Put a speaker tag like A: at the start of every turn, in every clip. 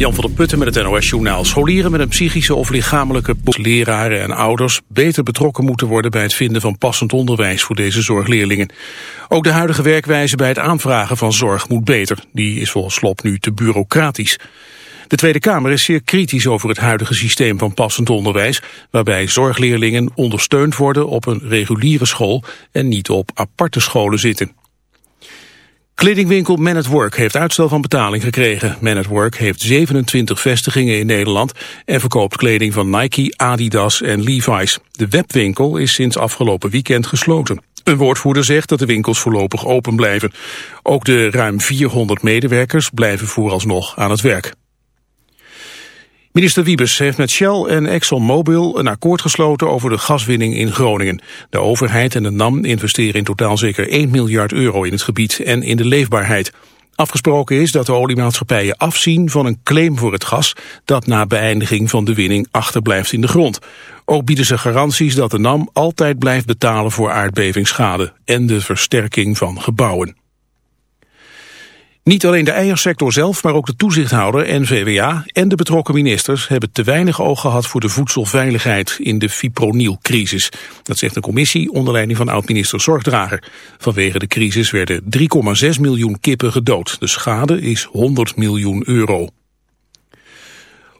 A: Jan van der Putten met het NOS-journaal. Scholieren met een psychische of lichamelijke leraren en ouders beter betrokken moeten worden bij het vinden van passend onderwijs voor deze zorgleerlingen. Ook de huidige werkwijze bij het aanvragen van zorg moet beter. Die is volgens nu te bureaucratisch. De Tweede Kamer is zeer kritisch over het huidige systeem van passend onderwijs, waarbij zorgleerlingen ondersteund worden op een reguliere school en niet op aparte scholen zitten. Kledingwinkel Man at Work heeft uitstel van betaling gekregen. Man at Work heeft 27 vestigingen in Nederland en verkoopt kleding van Nike, Adidas en Levi's. De webwinkel is sinds afgelopen weekend gesloten. Een woordvoerder zegt dat de winkels voorlopig open blijven. Ook de ruim 400 medewerkers blijven vooralsnog aan het werk. Minister Wiebes heeft met Shell en ExxonMobil een akkoord gesloten over de gaswinning in Groningen. De overheid en de NAM investeren in totaal zeker 1 miljard euro in het gebied en in de leefbaarheid. Afgesproken is dat de oliemaatschappijen afzien van een claim voor het gas dat na beëindiging van de winning achterblijft in de grond. Ook bieden ze garanties dat de NAM altijd blijft betalen voor aardbevingsschade en de versterking van gebouwen. Niet alleen de eiersector zelf, maar ook de toezichthouder, NVWA en de betrokken ministers hebben te weinig oog gehad voor de voedselveiligheid in de fipronilcrisis. Dat zegt een commissie onder leiding van oud-minister Zorgdrager. Vanwege de crisis werden 3,6 miljoen kippen gedood. De schade is 100 miljoen euro.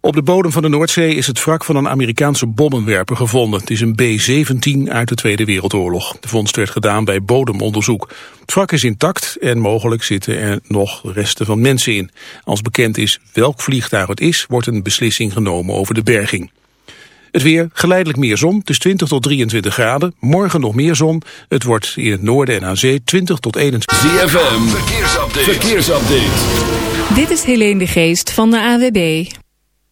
A: Op de bodem van de Noordzee is het wrak van een Amerikaanse bommenwerper gevonden. Het is een B-17 uit de Tweede Wereldoorlog. De vondst werd gedaan bij bodemonderzoek. Het wrak is intact en mogelijk zitten er nog resten van mensen in. Als bekend is welk vliegtuig het is, wordt een beslissing genomen over de berging. Het weer, geleidelijk meer zon, het is 20 tot 23 graden. Morgen nog meer zon. Het wordt in het noorden en aan zee 20 tot 21.
B: ZFM, verkeersupdate. verkeersupdate.
C: Dit is Helene de Geest van de AWB.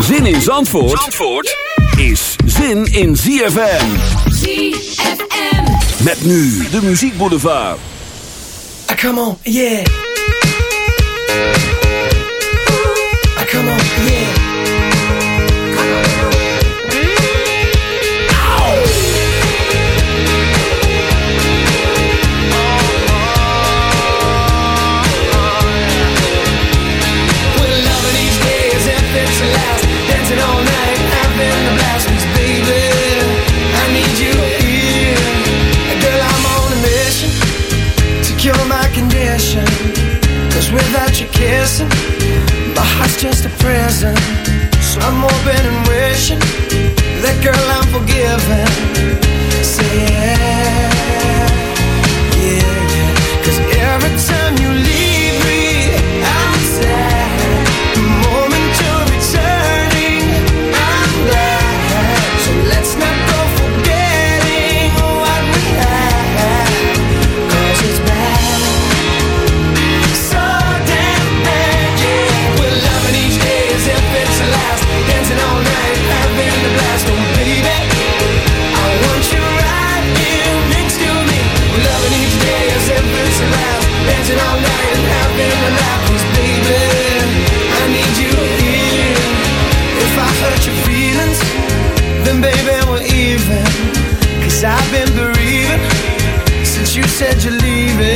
B: Zin in Zandvoort, Zandvoort is zin in ZFM.
D: ZFM.
B: Met nu de Muziek Boulevard.
E: Ah, come on, yeah. I'm hoping and wishing that girl I'm forgiven. you leaving.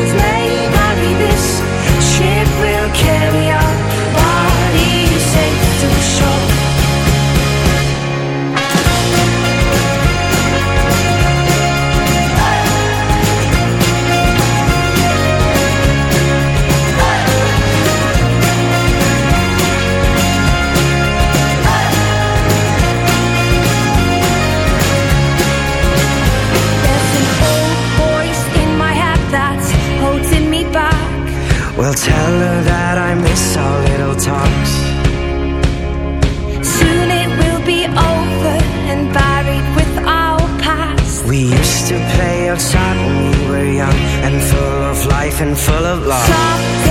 F: full of life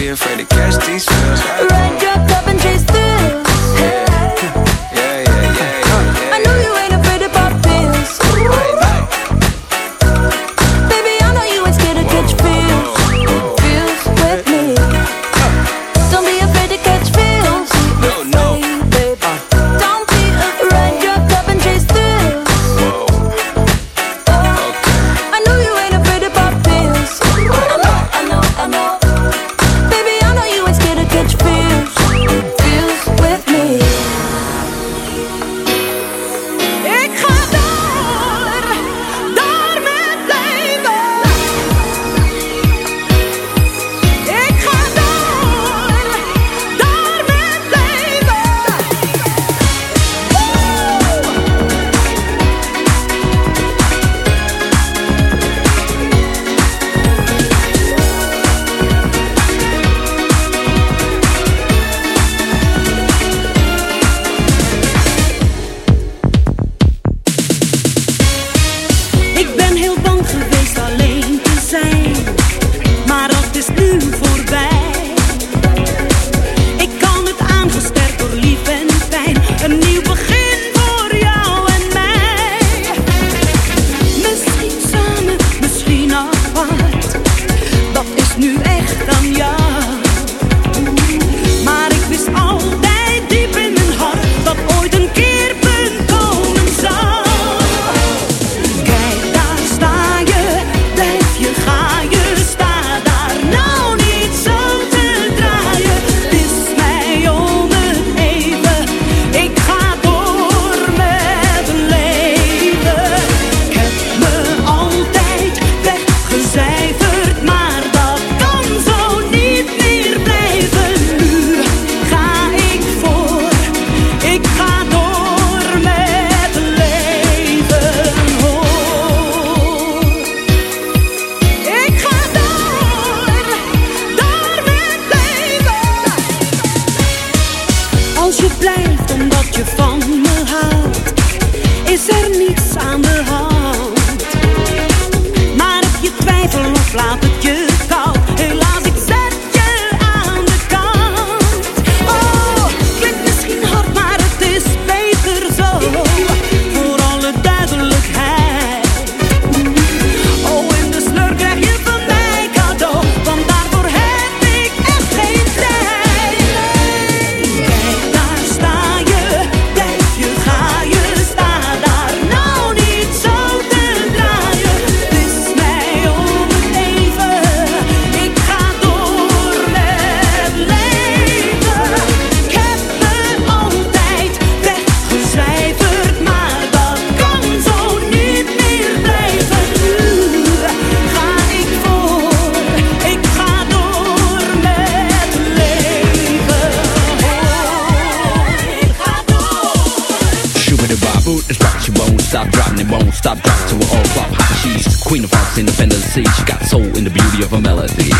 G: be afraid to catch
H: these feels.
G: Ride your up and chase
I: through. of
J: a melody.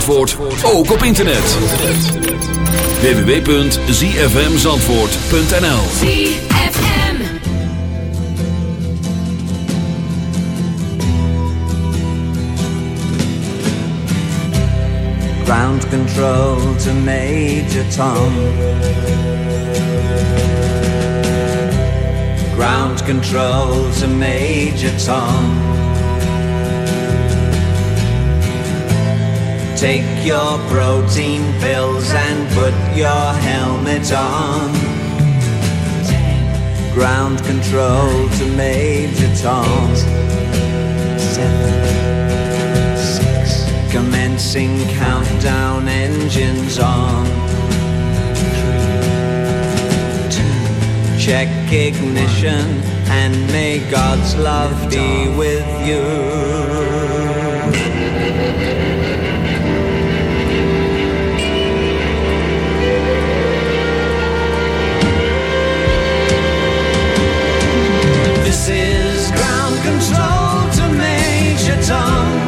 B: Zandvoort, ook op internet. www.zfmzandvoort.nl
D: ZFM.
K: Ground control to Major Tom. Ground control to Major Tom. Take your protein pills and put your helmet on. Ground control to Major Tom. Commencing countdown engines on. Three, two, check ignition and may God's love be with you. tongue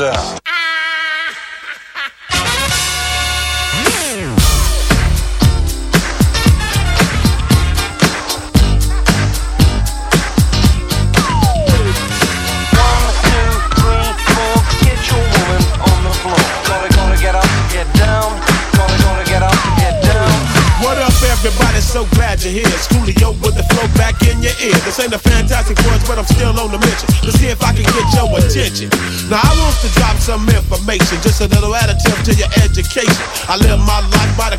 L: Да. information. Just a little additive to your education. I live my life by the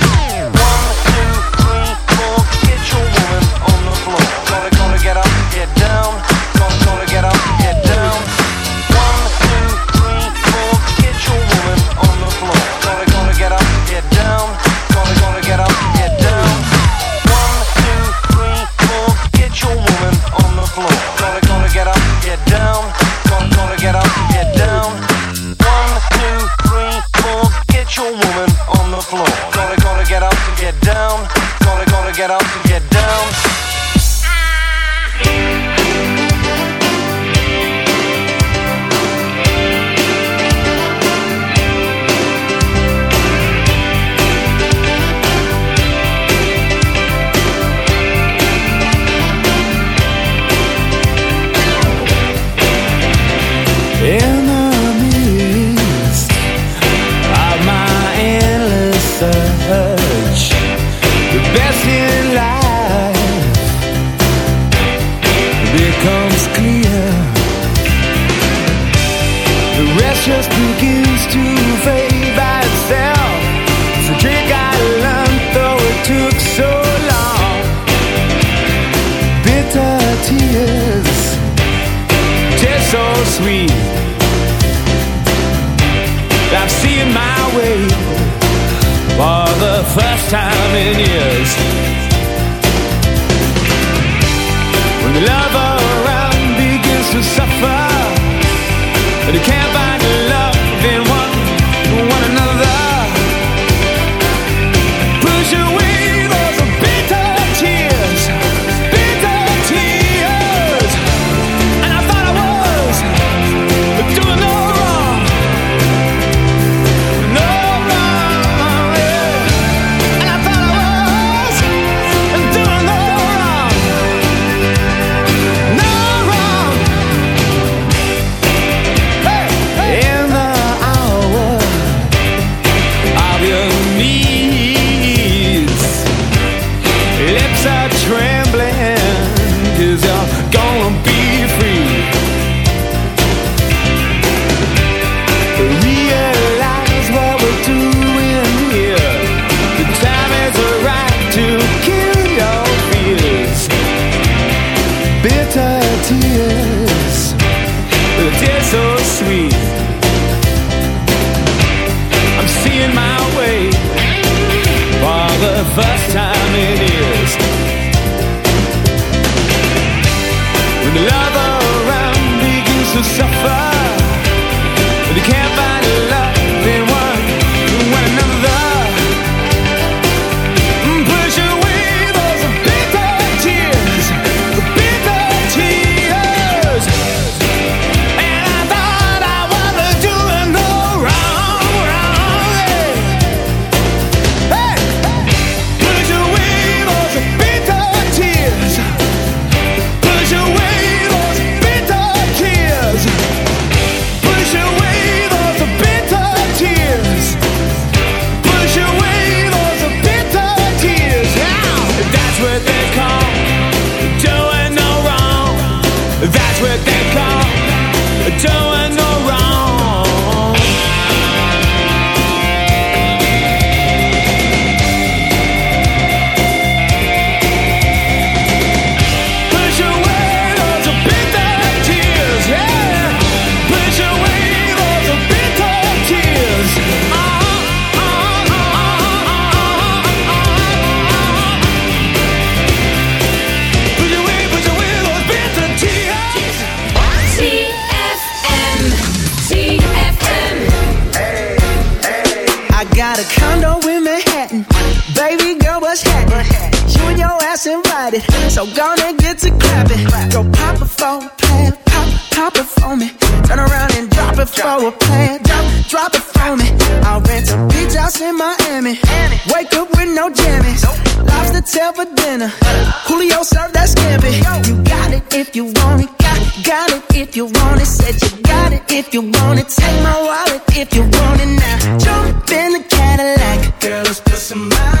M: Yeah. cocktail for
N: dinner. Julio served that scampi. You got it if you want it. Got, got it if you want it. Said you got it if you want it. Take my wallet if you want it now. Jump in the Cadillac. Girl, let's put some miles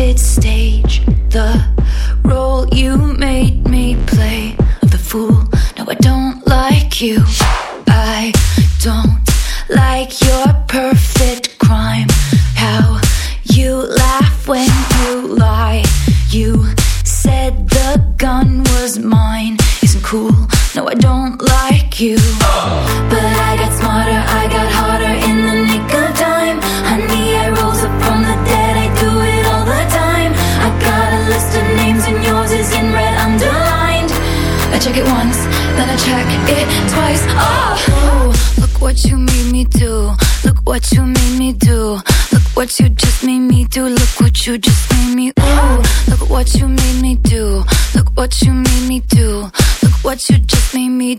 N: it stays.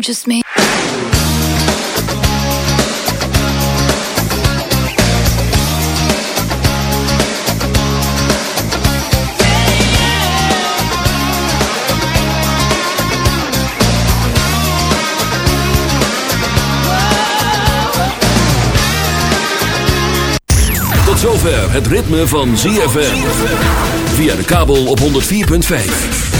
O: Just made.
B: Tot zover het ritme van ZFM. Via de kabel op 104.5.